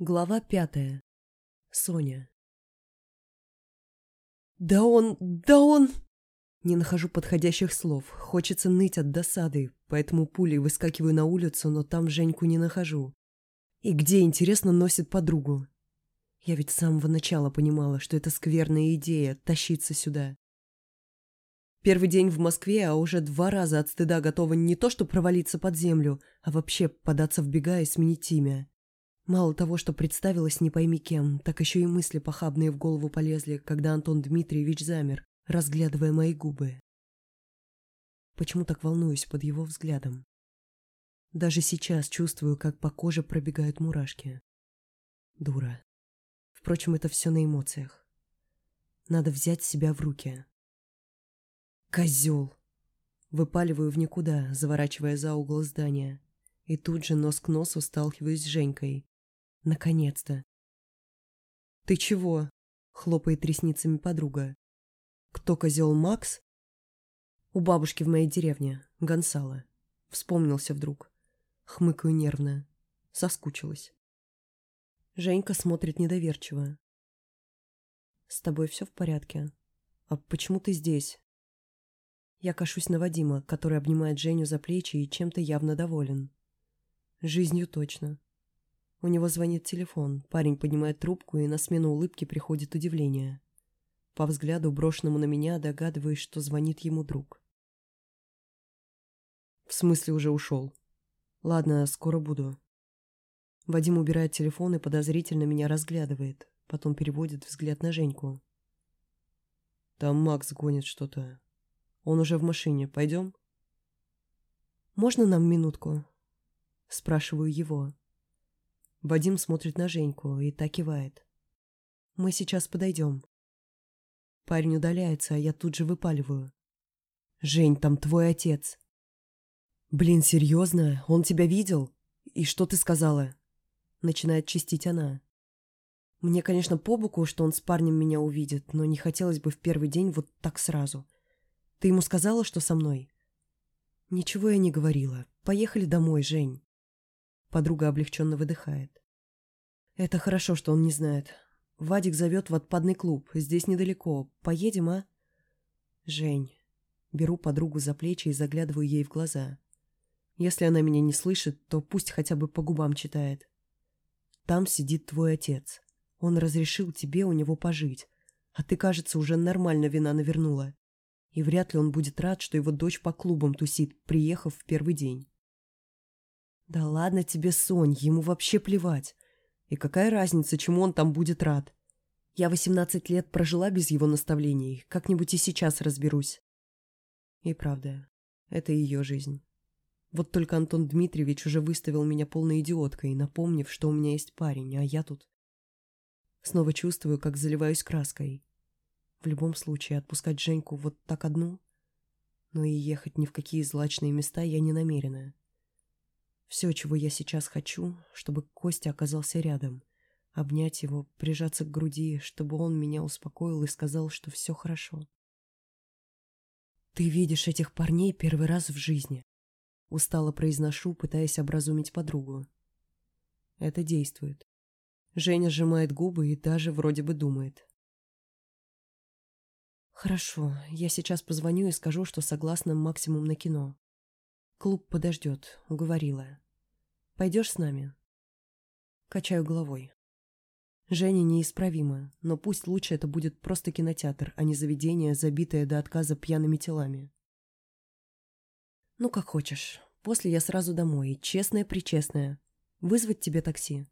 Глава пятая. Соня. «Да он... да он...» Не нахожу подходящих слов. Хочется ныть от досады, поэтому пулей выскакиваю на улицу, но там Женьку не нахожу. И где, интересно, носит подругу? Я ведь с самого начала понимала, что это скверная идея — тащиться сюда. Первый день в Москве, а уже два раза от стыда готова не то что провалиться под землю, а вообще податься в бега и сменить имя. Мало того, что представилась не пойми кем, так еще и мысли похабные в голову полезли, когда Антон Дмитриевич замер, разглядывая мои губы. Почему так волнуюсь под его взглядом? Даже сейчас чувствую, как по коже пробегают мурашки. Дура. Впрочем, это все на эмоциях. Надо взять себя в руки. Козел! Выпаливаю в никуда, заворачивая за угол здания. И тут же нос к носу сталкиваюсь с Женькой. Наконец-то. «Ты чего?» — хлопает ресницами подруга. «Кто козел Макс?» «У бабушки в моей деревне, Гонсала». Вспомнился вдруг. Хмыкаю нервно. Соскучилась. Женька смотрит недоверчиво. «С тобой все в порядке? А почему ты здесь?» Я кашусь на Вадима, который обнимает Женю за плечи и чем-то явно доволен. Жизнью точно. У него звонит телефон. Парень поднимает трубку, и на смену улыбки приходит удивление. По взгляду, брошенному на меня, догадываюсь, что звонит ему друг. В смысле уже ушел? Ладно, скоро буду. Вадим убирает телефон и подозрительно меня разглядывает. Потом переводит взгляд на Женьку. Там Макс гонит что-то. Он уже в машине. Пойдем? Можно нам минутку? Спрашиваю его. Вадим смотрит на Женьку и так кивает. «Мы сейчас подойдем». Парень удаляется, а я тут же выпаливаю. «Жень, там твой отец». «Блин, серьезно? Он тебя видел? И что ты сказала?» Начинает чистить она. Мне, конечно, по боку, что он с парнем меня увидит, но не хотелось бы в первый день вот так сразу. Ты ему сказала, что со мной? Ничего я не говорила. Поехали домой, Жень. Подруга облегченно выдыхает. Это хорошо, что он не знает. Вадик зовет в отпадный клуб. Здесь недалеко. Поедем, а? Жень. Беру подругу за плечи и заглядываю ей в глаза. Если она меня не слышит, то пусть хотя бы по губам читает. Там сидит твой отец. Он разрешил тебе у него пожить. А ты, кажется, уже нормально вина навернула. И вряд ли он будет рад, что его дочь по клубам тусит, приехав в первый день. Да ладно тебе, Сонь, ему вообще плевать. И какая разница, чему он там будет рад? Я восемнадцать лет прожила без его наставлений, как-нибудь и сейчас разберусь. И правда, это ее жизнь. Вот только Антон Дмитриевич уже выставил меня полной идиоткой, напомнив, что у меня есть парень, а я тут... Снова чувствую, как заливаюсь краской. В любом случае, отпускать Женьку вот так одну... Но и ехать ни в какие злачные места я не намерена. Все, чего я сейчас хочу, чтобы Костя оказался рядом. Обнять его, прижаться к груди, чтобы он меня успокоил и сказал, что все хорошо. «Ты видишь этих парней первый раз в жизни», — устало произношу, пытаясь образумить подругу. Это действует. Женя сжимает губы и даже вроде бы думает. «Хорошо, я сейчас позвоню и скажу, что согласна максимум на кино. Клуб подождет, уговорила. Пойдешь с нами? Качаю головой. Женя неисправима, но пусть лучше это будет просто кинотеатр, а не заведение, забитое до отказа пьяными телами. Ну, как хочешь. После я сразу домой, честная-причестная. Вызвать тебе такси?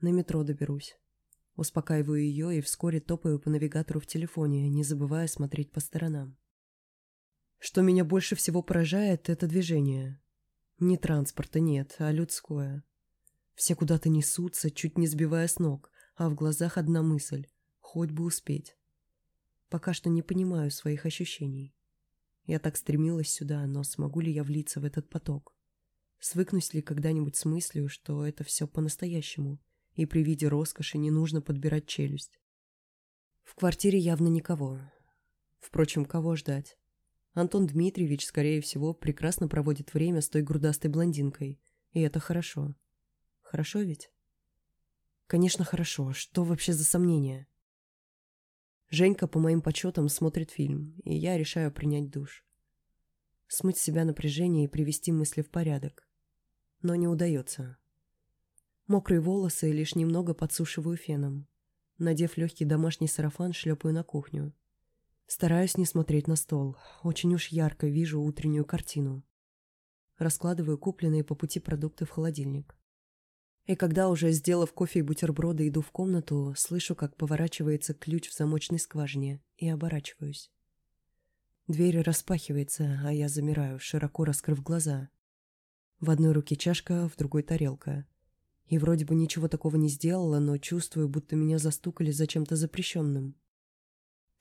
На метро доберусь. Успокаиваю ее и вскоре топаю по навигатору в телефоне, не забывая смотреть по сторонам. Что меня больше всего поражает, это движение. Не транспорта нет, а людское. Все куда-то несутся, чуть не сбивая с ног, а в глазах одна мысль — хоть бы успеть. Пока что не понимаю своих ощущений. Я так стремилась сюда, но смогу ли я влиться в этот поток? Свыкнусь ли когда-нибудь с мыслью, что это все по-настоящему, и при виде роскоши не нужно подбирать челюсть? В квартире явно никого. Впрочем, кого ждать? Антон Дмитриевич, скорее всего, прекрасно проводит время с той грудастой блондинкой. И это хорошо. Хорошо ведь? Конечно, хорошо. Что вообще за сомнения? Женька, по моим подсчетам, смотрит фильм, и я решаю принять душ. Смыть с себя напряжение и привести мысли в порядок. Но не удается. Мокрые волосы лишь немного подсушиваю феном. Надев легкий домашний сарафан, шлепаю на кухню. Стараюсь не смотреть на стол. Очень уж ярко вижу утреннюю картину. Раскладываю купленные по пути продукты в холодильник. И когда уже, сделав кофе и бутерброды, иду в комнату, слышу, как поворачивается ключ в замочной скважине, и оборачиваюсь. Дверь распахивается, а я замираю, широко раскрыв глаза. В одной руке чашка, в другой тарелка. И вроде бы ничего такого не сделала, но чувствую, будто меня застукали за чем-то запрещенным.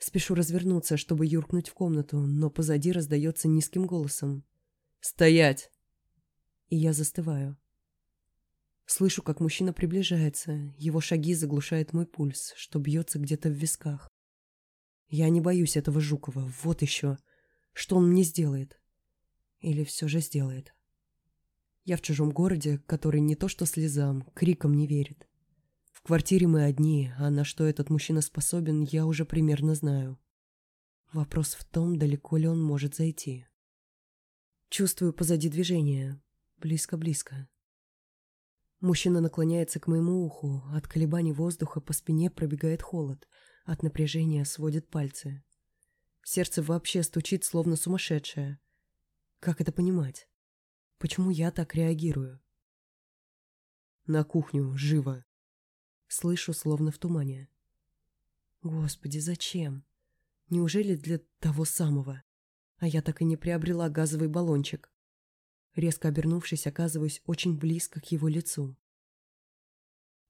Спешу развернуться, чтобы юркнуть в комнату, но позади раздается низким голосом. «Стоять!» И я застываю. Слышу, как мужчина приближается, его шаги заглушают мой пульс, что бьется где-то в висках. Я не боюсь этого Жукова, вот еще. Что он мне сделает? Или все же сделает? Я в чужом городе, который не то что слезам, криком не верит. В квартире мы одни, а на что этот мужчина способен, я уже примерно знаю. Вопрос в том, далеко ли он может зайти. Чувствую позади движение. Близко-близко. Мужчина наклоняется к моему уху, от колебаний воздуха по спине пробегает холод, от напряжения сводит пальцы. Сердце вообще стучит, словно сумасшедшее. Как это понимать? Почему я так реагирую? На кухню, живо. Слышу, словно в тумане. Господи, зачем? Неужели для того самого? А я так и не приобрела газовый баллончик. Резко обернувшись, оказываюсь очень близко к его лицу.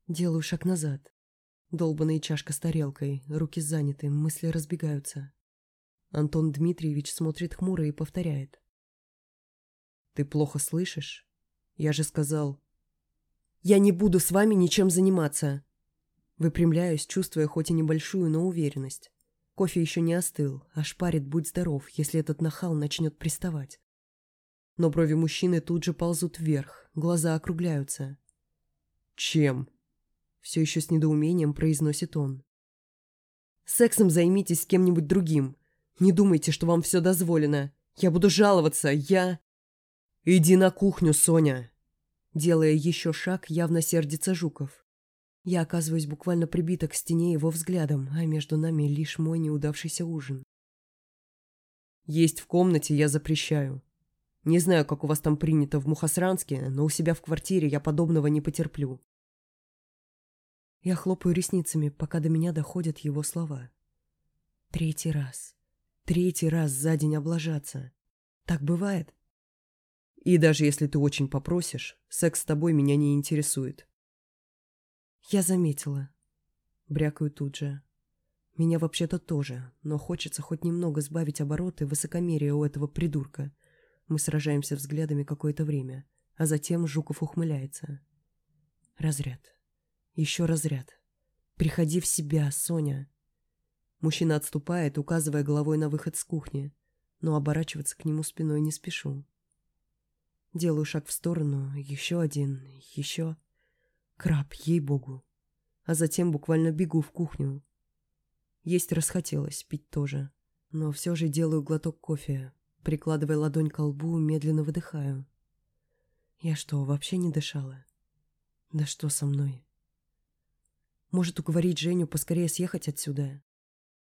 Делаю шаг назад. Долбаная чашка с тарелкой, руки заняты, мысли разбегаются. Антон Дмитриевич смотрит хмуро и повторяет. «Ты плохо слышишь? Я же сказал...» «Я не буду с вами ничем заниматься!» Выпрямляюсь, чувствуя хоть и небольшую, но уверенность. Кофе еще не остыл, аж парит «Будь здоров», если этот нахал начнет приставать но брови мужчины тут же ползут вверх, глаза округляются. «Чем?» — все еще с недоумением произносит он. «Сексом займитесь с кем-нибудь другим. Не думайте, что вам все дозволено. Я буду жаловаться, я...» «Иди на кухню, Соня!» Делая еще шаг, явно сердится Жуков. Я оказываюсь буквально прибита к стене его взглядом, а между нами лишь мой неудавшийся ужин. «Есть в комнате я запрещаю. Не знаю, как у вас там принято в Мухосранске, но у себя в квартире я подобного не потерплю. Я хлопаю ресницами, пока до меня доходят его слова. Третий раз. Третий раз за день облажаться. Так бывает? И даже если ты очень попросишь, секс с тобой меня не интересует. Я заметила. Брякаю тут же. Меня вообще-то тоже, но хочется хоть немного сбавить обороты высокомерия у этого придурка. Мы сражаемся взглядами какое-то время, а затем Жуков ухмыляется. Разряд. Еще разряд. Приходи в себя, Соня. Мужчина отступает, указывая головой на выход с кухни, но оборачиваться к нему спиной не спешу. Делаю шаг в сторону, еще один, еще. Краб, ей-богу. А затем буквально бегу в кухню. Есть расхотелось, пить тоже. Но все же делаю глоток кофе, Прикладывая ладонь к лбу, медленно выдыхаю. Я что, вообще не дышала? Да что со мной? Может, уговорить Женю поскорее съехать отсюда?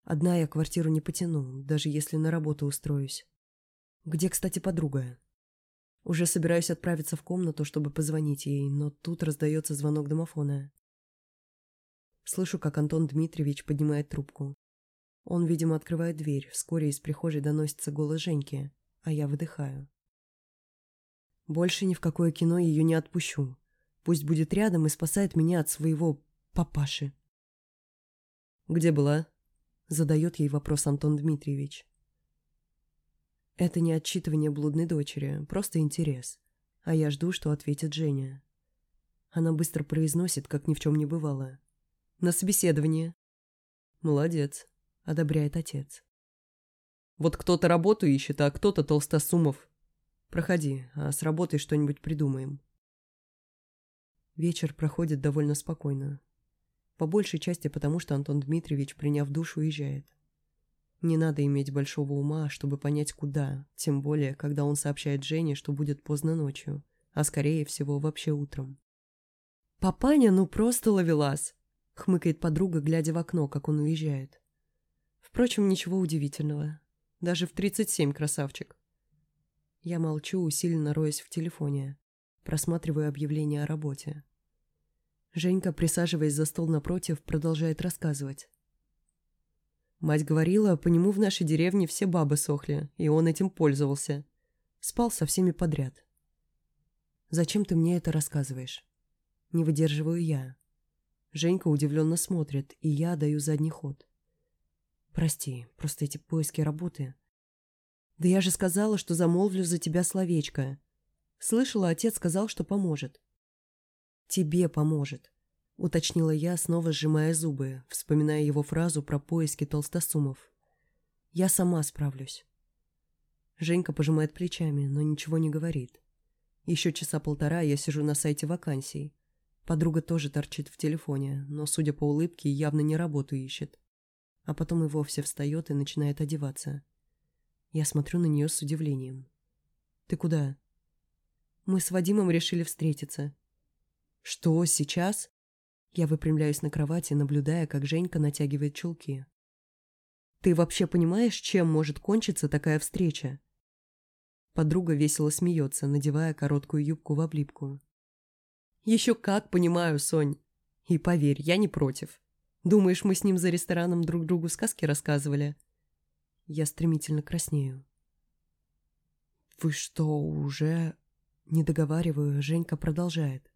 Одна я квартиру не потяну, даже если на работу устроюсь. Где, кстати, подруга? Уже собираюсь отправиться в комнату, чтобы позвонить ей, но тут раздается звонок домофона. Слышу, как Антон Дмитриевич поднимает трубку. Он, видимо, открывает дверь. Вскоре из прихожей доносится голос Женьки, а я выдыхаю. Больше ни в какое кино ее не отпущу. Пусть будет рядом и спасает меня от своего папаши. «Где была?» — задает ей вопрос Антон Дмитриевич. Это не отчитывание блудной дочери, просто интерес. А я жду, что ответит Женя. Она быстро произносит, как ни в чем не бывало. «На собеседование». «Молодец», одобряет отец. Вот кто-то работу ищет, а кто-то толстосумов. Проходи, а с работой что-нибудь придумаем. Вечер проходит довольно спокойно. По большей части потому, что Антон Дмитриевич, приняв душ, уезжает. Не надо иметь большого ума, чтобы понять, куда, тем более, когда он сообщает Жене, что будет поздно ночью, а скорее всего вообще утром. «Папаня, ну просто ловелас!» — хмыкает подруга, глядя в окно, как он уезжает. Впрочем, ничего удивительного. Даже в 37 красавчик. Я молчу, усиленно роясь в телефоне, просматриваю объявления о работе. Женька, присаживаясь за стол напротив, продолжает рассказывать. Мать говорила, по нему в нашей деревне все бабы сохли, и он этим пользовался. Спал со всеми подряд. «Зачем ты мне это рассказываешь?» Не выдерживаю я. Женька удивленно смотрит, и я даю задний ход. «Прости, просто эти поиски работы...» «Да я же сказала, что замолвлю за тебя словечко. Слышала, отец сказал, что поможет. «Тебе поможет», — уточнила я, снова сжимая зубы, вспоминая его фразу про поиски толстосумов. «Я сама справлюсь». Женька пожимает плечами, но ничего не говорит. Еще часа полтора я сижу на сайте вакансий. Подруга тоже торчит в телефоне, но, судя по улыбке, явно не работу ищет. А потом и вовсе встает и начинает одеваться. Я смотрю на нее с удивлением. «Ты куда?» «Мы с Вадимом решили встретиться», «Что, сейчас?» Я выпрямляюсь на кровати, наблюдая, как Женька натягивает чулки. «Ты вообще понимаешь, чем может кончиться такая встреча?» Подруга весело смеется, надевая короткую юбку в облипку. «Еще как понимаю, Сонь. И поверь, я не против. Думаешь, мы с ним за рестораном друг другу сказки рассказывали?» Я стремительно краснею. «Вы что, уже...» Не договариваю, Женька продолжает.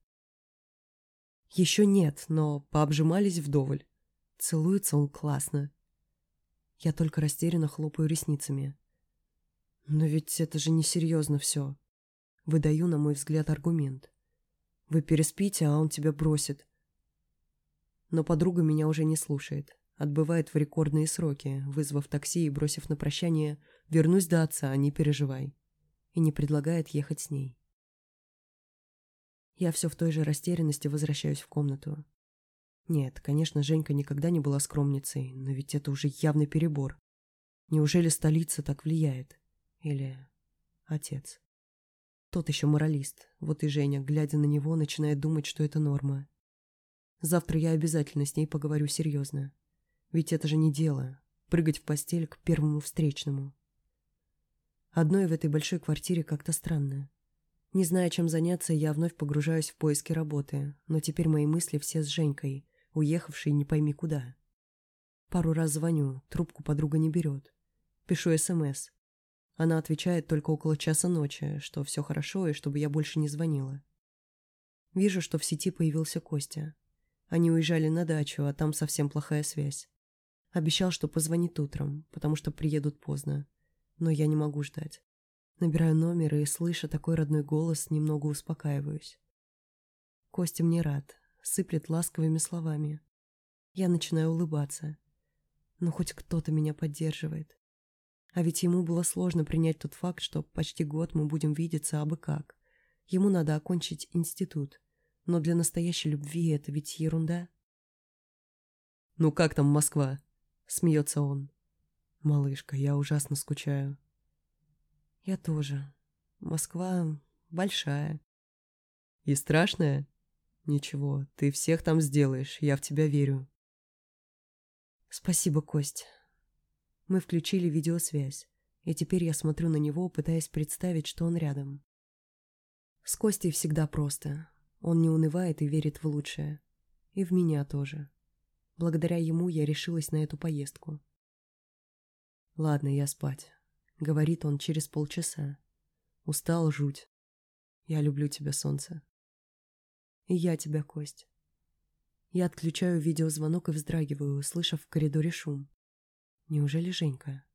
Еще нет, но пообжимались вдоволь. Целуется он классно. Я только растерянно хлопаю ресницами. Но ведь это же несерьезно все. Выдаю, на мой взгляд, аргумент. Вы переспите, а он тебя бросит. Но подруга меня уже не слушает. Отбывает в рекордные сроки, вызвав такси и бросив на прощание «Вернусь до отца, не переживай». И не предлагает ехать с ней. Я все в той же растерянности возвращаюсь в комнату. Нет, конечно, Женька никогда не была скромницей, но ведь это уже явный перебор. Неужели столица так влияет? Или отец? Тот еще моралист. Вот и Женя, глядя на него, начинает думать, что это норма. Завтра я обязательно с ней поговорю серьезно. Ведь это же не дело. Прыгать в постель к первому встречному. Одной в этой большой квартире как-то странно. Не зная, чем заняться, я вновь погружаюсь в поиски работы, но теперь мои мысли все с Женькой, уехавшей не пойми куда. Пару раз звоню, трубку подруга не берет. Пишу СМС. Она отвечает только около часа ночи, что все хорошо и чтобы я больше не звонила. Вижу, что в сети появился Костя. Они уезжали на дачу, а там совсем плохая связь. Обещал, что позвонит утром, потому что приедут поздно. Но я не могу ждать. Набираю номер и, слыша такой родной голос, немного успокаиваюсь. Костя мне рад, сыплет ласковыми словами. Я начинаю улыбаться. Но хоть кто-то меня поддерживает. А ведь ему было сложно принять тот факт, что почти год мы будем видеться абы как. Ему надо окончить институт. Но для настоящей любви это ведь ерунда. «Ну как там Москва?» — смеется он. «Малышка, я ужасно скучаю». Я тоже. Москва большая. И страшная? Ничего, ты всех там сделаешь, я в тебя верю. Спасибо, Кость. Мы включили видеосвязь, и теперь я смотрю на него, пытаясь представить, что он рядом. С Костей всегда просто. Он не унывает и верит в лучшее. И в меня тоже. Благодаря ему я решилась на эту поездку. Ладно, я спать. Говорит он через полчаса. Устал жуть. Я люблю тебя, солнце. И я тебя, Кость. Я отключаю видеозвонок и вздрагиваю, услышав в коридоре шум. Неужели Женька?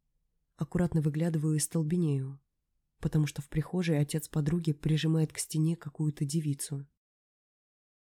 Аккуратно выглядываю и столбенею, потому что в прихожей отец подруги прижимает к стене какую-то девицу.